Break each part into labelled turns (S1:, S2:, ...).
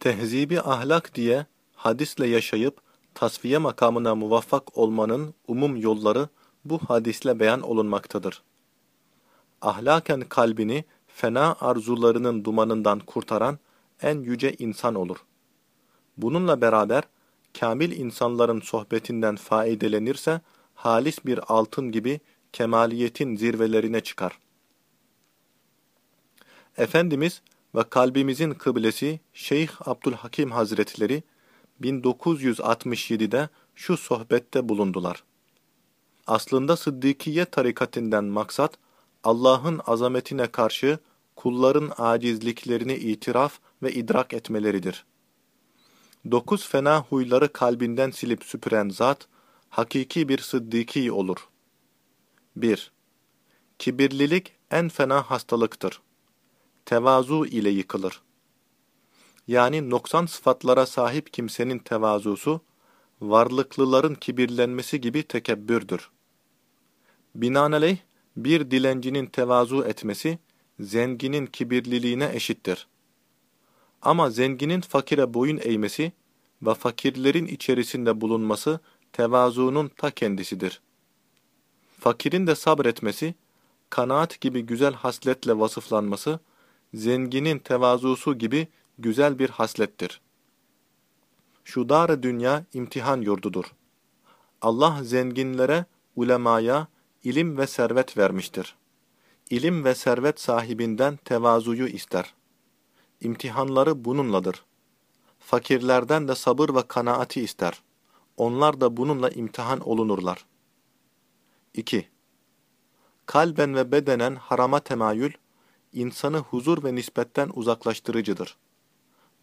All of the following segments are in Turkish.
S1: Tehzibi ahlak diye hadisle yaşayıp tasfiye makamına muvaffak olmanın umum yolları bu hadisle beyan olunmaktadır. Ahlaken kalbini fena arzularının dumanından kurtaran en yüce insan olur. Bununla beraber kamil insanların sohbetinden faydelenirse halis bir altın gibi kemaliyetin zirvelerine çıkar. Efendimiz ve kalbimizin kıblesi Şeyh Abdülhakim Hazretleri 1967'de şu sohbette bulundular. Aslında Sıddıkiye tarikatinden maksat Allah'ın azametine karşı kulların acizliklerini itiraf ve idrak etmeleridir. Dokuz fena huyları kalbinden silip süpüren zat, hakiki bir sıddiki olur. 1. Kibirlilik en fena hastalıktır. Tevazu ile yıkılır. Yani noksan sıfatlara sahip kimsenin tevazusu, varlıklıların kibirlenmesi gibi tekebbürdür. Binaenaleyh, bir dilencinin tevazu etmesi, zenginin kibirliliğine eşittir. Ama zenginin fakire boyun eğmesi ve fakirlerin içerisinde bulunması tevazuunun ta kendisidir. Fakirin de sabretmesi, kanaat gibi güzel hasletle vasıflanması, zenginin tevazusu gibi güzel bir haslettir. Şu dar dünya imtihan yurdudur. Allah zenginlere, ulemaya, ilim ve servet vermiştir. İlim ve servet sahibinden tevazuyu ister. İmtihanları bununladır. Fakirlerden de sabır ve kanaati ister. Onlar da bununla imtihan olunurlar. 2. Kalben ve bedenen harama temayül, insanı huzur ve nispetten uzaklaştırıcıdır.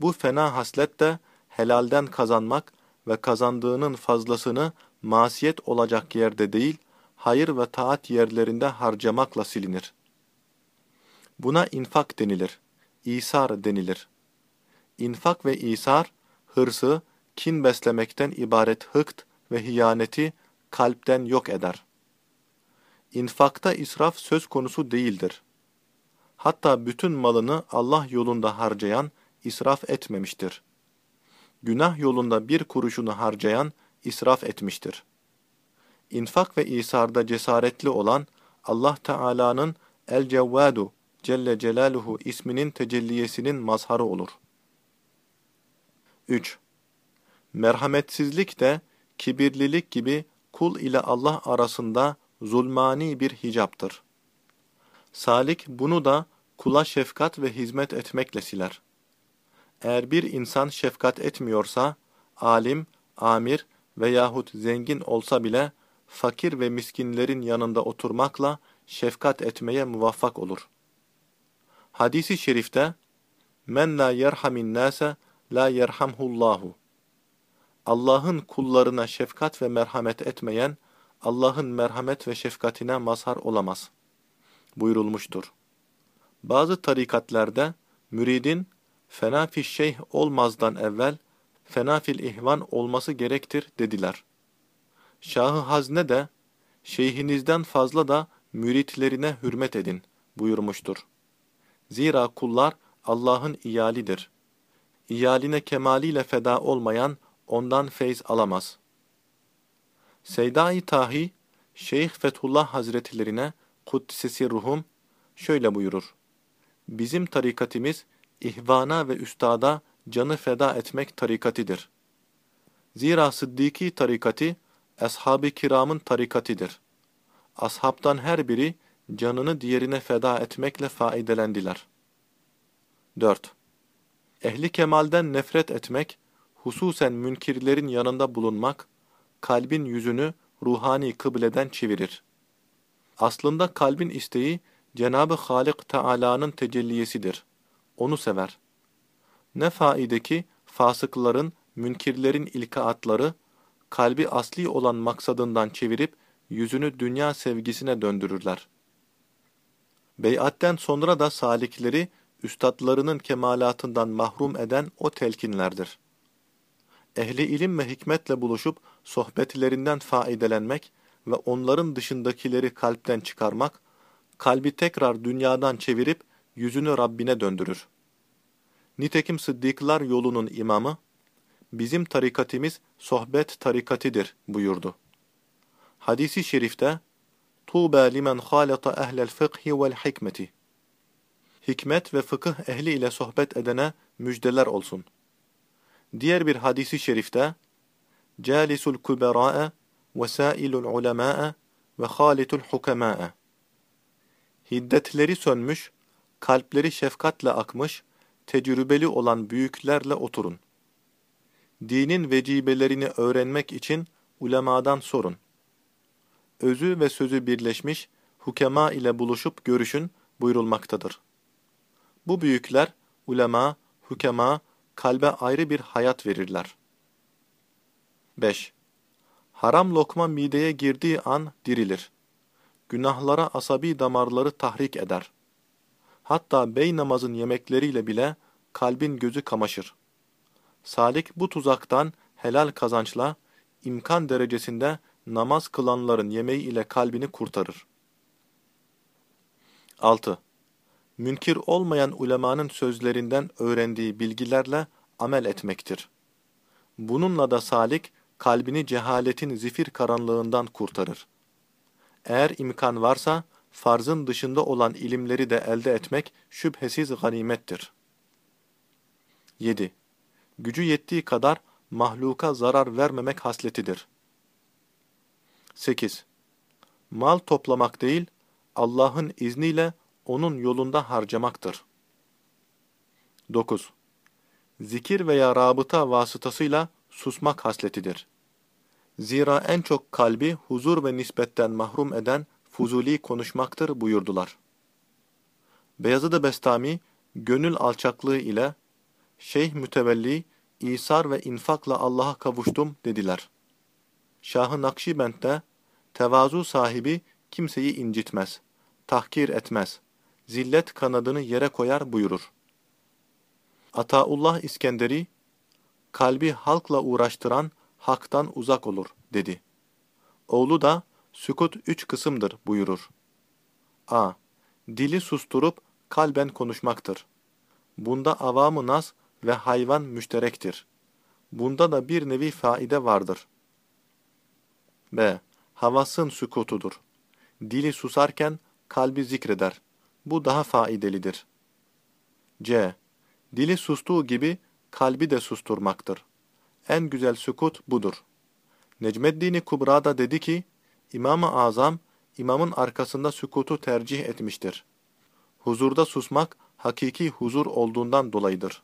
S1: Bu fena haslet de helalden kazanmak ve kazandığının fazlasını masiyet olacak yerde değil, hayır ve taat yerlerinde harcamakla silinir. Buna infak denilir, isar denilir. İnfak ve isar, hırsı, kin beslemekten ibaret hıkt ve hiyaneti kalpten yok eder. İnfakta israf söz konusu değildir. Hatta bütün malını Allah yolunda harcayan israf etmemiştir. Günah yolunda bir kuruşunu harcayan israf etmiştir. İnfak ve isarda cesaretli olan Allah Teala'nın El-Cevvadu Celle Celaluhu isminin tecelliyesinin mazharı olur. 3. Merhametsizlik de kibirlilik gibi kul ile Allah arasında zulmani bir hicaptır. Salik bunu da kula şefkat ve hizmet etmekle siler. Eğer bir insan şefkat etmiyorsa, alim, amir veyahut zengin olsa bile fakir ve miskinlerin yanında oturmakla şefkat etmeye muvaffak olur. Hadisi şerifte, Men la yerhamin nase la yerhamhullahu. Allah'ın kullarına şefkat ve merhamet etmeyen, Allah'ın merhamet ve şefkatine mazhar olamaz. Buyurulmuştur. Bazı tarikatlerde müridin fena fil şeyh olmazdan evvel fena fil ihvan olması gerektir dediler. Şahı Hazne de şeyhinizden fazla da müritlerine hürmet edin buyurmuştur. Zira kullar Allah'ın iyalidir. İyaline kemaliyle feda olmayan ondan feyz alamaz. Seyda-i Tahi, Şeyh Fethullah Hazretlerine Kuddisesi ruhum şöyle buyurur. Bizim tarikatimiz ihvana ve üstada canı feda etmek tarikatidir. Zira Sıddiki tarikati, ashab-ı kiramın tarikatidir. Ashabtan her biri canını diğerine feda etmekle faidelendiler. 4. Ehli kemalden nefret etmek, hususen münkirlerin yanında bulunmak, kalbin yüzünü ruhani kıbleden çevirir. Aslında kalbin isteği, Cenab-ı Halik Teala'nın tecelliyesidir. Onu sever. Ne faide ki fasıkların, münkirlerin ilkaatları, kalbi asli olan maksadından çevirip yüzünü dünya sevgisine döndürürler. Beyatten sonra da salikleri, üstadlarının kemalatından mahrum eden o telkinlerdir. Ehli ilim ve hikmetle buluşup sohbetlerinden faidelenmek ve onların dışındakileri kalpten çıkarmak, kalbi tekrar dünyadan çevirip yüzünü Rabbine döndürür. Nitekim Sıddıklar yolunun imamı, bizim tarikatimiz sohbet tarikatidir buyurdu. Hadisi şerifte, Tuğba limen halata ehlel fıkhi vel hikmeti. Hikmet ve fıkıh ehli ile sohbet edene müjdeler olsun. Diğer bir hadisi şerifte, Calisul kubera'e ve sailul ulema'e ve halitul hukema'e. Hiddetleri sönmüş, kalpleri şefkatle akmış, tecrübeli olan büyüklerle oturun. Dinin vecibelerini öğrenmek için ulemadan sorun. Özü ve sözü birleşmiş, hukema ile buluşup görüşün buyurulmaktadır. Bu büyükler, ulema, hukema, kalbe ayrı bir hayat verirler. 5. Haram lokma mideye girdiği an dirilir. Günahlara asabi damarları tahrik eder. Hatta bey namazın yemekleriyle bile kalbin gözü kamaşır. Salik bu tuzaktan helal kazançla imkan derecesinde namaz kılanların yemeği ile kalbini kurtarır. 6. Münkir olmayan ulemanın sözlerinden öğrendiği bilgilerle amel etmektir. Bununla da salik kalbini cehaletin zifir karanlığından kurtarır. Eğer imkan varsa farzın dışında olan ilimleri de elde etmek şüphesiz ganimettir. 7. Gücü yettiği kadar mahluka zarar vermemek hasletidir. 8. Mal toplamak değil, Allah'ın izniyle onun yolunda harcamaktır. 9. Zikir veya rabıta vasıtasıyla susmak hasletidir. Zira en çok kalbi huzur ve nispetten mahrum eden fuzuli konuşmaktır buyurdular. Beyazıd-ı Bestami, gönül alçaklığı ile Şeyh Mütevelli, İsar ve infakla Allah'a kavuştum dediler. Şah-ı Nakşibend'de, tevazu sahibi kimseyi incitmez, tahkir etmez, zillet kanadını yere koyar buyurur. Ataullah İskenderi, kalbi halkla uğraştıran haktan uzak olur dedi. Oğlu da sükut üç kısımdır buyurur. a. Dili susturup kalben konuşmaktır. Bunda avamı nas ve hayvan müşterektir. Bunda da bir nevi faide vardır. b. Havasın sükutudur. Dili susarken kalbi zikreder. Bu daha faidelidir. c. Dili sustuğu gibi kalbi de susturmaktır. En güzel sükut budur. Necmeddin-i Kubra da dedi ki, İmam-ı Azam, imamın arkasında sükutu tercih etmiştir. Huzurda susmak, hakiki huzur olduğundan dolayıdır.